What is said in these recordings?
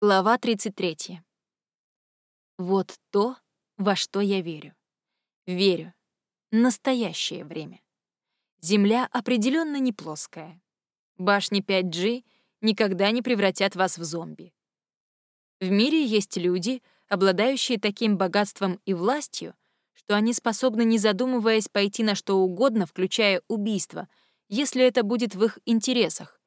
Глава 33. Вот то, во что я верю. Верю. Настоящее время. Земля определенно не плоская. Башни 5G никогда не превратят вас в зомби. В мире есть люди, обладающие таким богатством и властью, что они способны, не задумываясь, пойти на что угодно, включая убийство, если это будет в их интересах,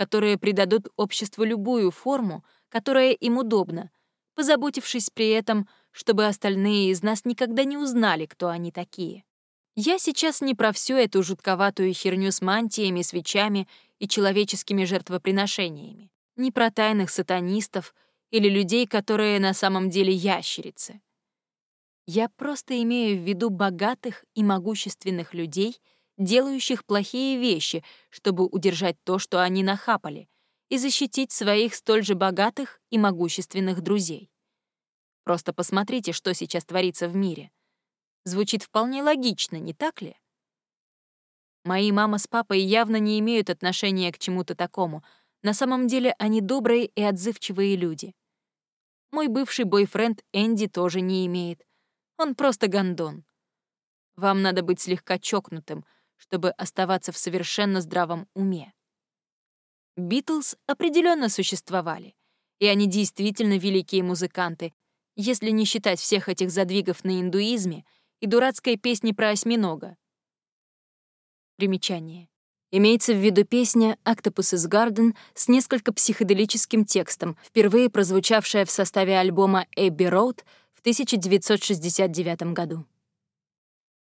которые придадут обществу любую форму, которая им удобна, позаботившись при этом, чтобы остальные из нас никогда не узнали, кто они такие. Я сейчас не про всю эту жутковатую херню с мантиями, свечами и человеческими жертвоприношениями, не про тайных сатанистов или людей, которые на самом деле ящерицы. Я просто имею в виду богатых и могущественных людей, делающих плохие вещи, чтобы удержать то, что они нахапали — и защитить своих столь же богатых и могущественных друзей. Просто посмотрите, что сейчас творится в мире. Звучит вполне логично, не так ли? Мои мама с папой явно не имеют отношения к чему-то такому. На самом деле они добрые и отзывчивые люди. Мой бывший бойфренд Энди тоже не имеет. Он просто гондон. Вам надо быть слегка чокнутым, чтобы оставаться в совершенно здравом уме. Битлз определенно существовали, и они действительно великие музыканты, если не считать всех этих задвигов на индуизме и дурацкой песни про осьминога. Примечание. Имеется в виду песня «Octopus is Garden» с несколько психоделическим текстом, впервые прозвучавшая в составе альбома «Эбби Роуд» в 1969 году.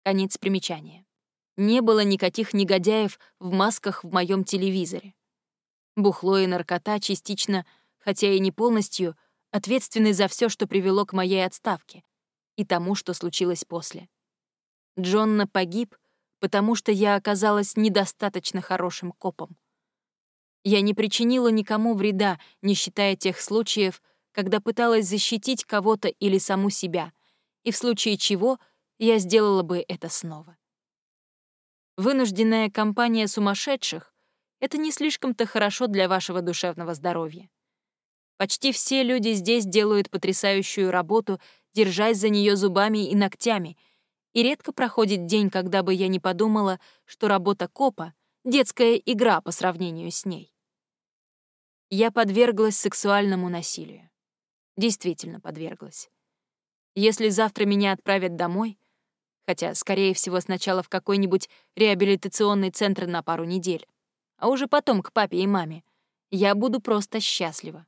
Конец примечания. Не было никаких негодяев в масках в моем телевизоре. Бухло и наркота частично, хотя и не полностью, ответственны за все, что привело к моей отставке и тому, что случилось после. Джонна погиб, потому что я оказалась недостаточно хорошим копом. Я не причинила никому вреда, не считая тех случаев, когда пыталась защитить кого-то или саму себя, и в случае чего я сделала бы это снова. Вынужденная компания сумасшедших это не слишком-то хорошо для вашего душевного здоровья. Почти все люди здесь делают потрясающую работу, держась за нее зубами и ногтями, и редко проходит день, когда бы я не подумала, что работа копа — детская игра по сравнению с ней. Я подверглась сексуальному насилию. Действительно подверглась. Если завтра меня отправят домой, хотя, скорее всего, сначала в какой-нибудь реабилитационный центр на пару недель, а уже потом к папе и маме, я буду просто счастлива.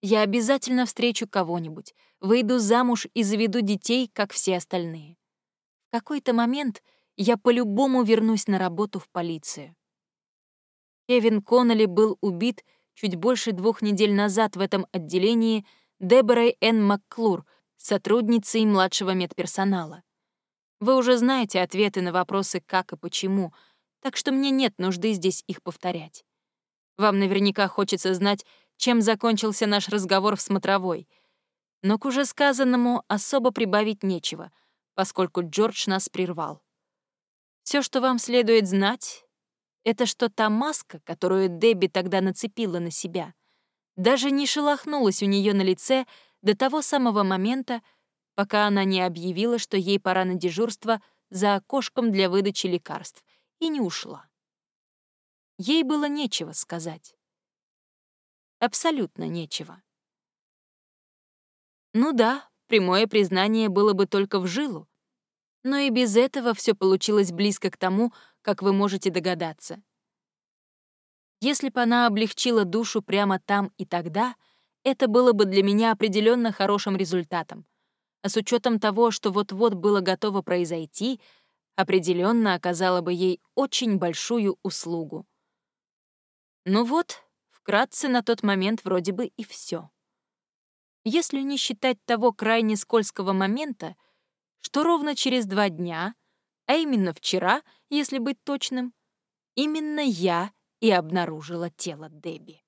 Я обязательно встречу кого-нибудь, выйду замуж и заведу детей, как все остальные. В какой-то момент я по-любому вернусь на работу в полицию. Кевин Коннелли был убит чуть больше двух недель назад в этом отделении Деборой Н. Макклур, сотрудницей младшего медперсонала. Вы уже знаете ответы на вопросы «как» и «почему», так что мне нет нужды здесь их повторять. Вам наверняка хочется знать, чем закончился наш разговор в смотровой. Но к уже сказанному особо прибавить нечего, поскольку Джордж нас прервал. Все, что вам следует знать, это что та маска, которую Дебби тогда нацепила на себя, даже не шелохнулась у нее на лице до того самого момента, пока она не объявила, что ей пора на дежурство за окошком для выдачи лекарств — и не ушла. Ей было нечего сказать. Абсолютно нечего. Ну да, прямое признание было бы только в жилу, но и без этого все получилось близко к тому, как вы можете догадаться. Если бы она облегчила душу прямо там и тогда, это было бы для меня определенно хорошим результатом. А с учетом того, что вот-вот было готово произойти — определенно оказала бы ей очень большую услугу. Ну вот, вкратце на тот момент вроде бы и все. Если не считать того крайне скользкого момента, что ровно через два дня, а именно вчера, если быть точным, именно я и обнаружила тело Дебби.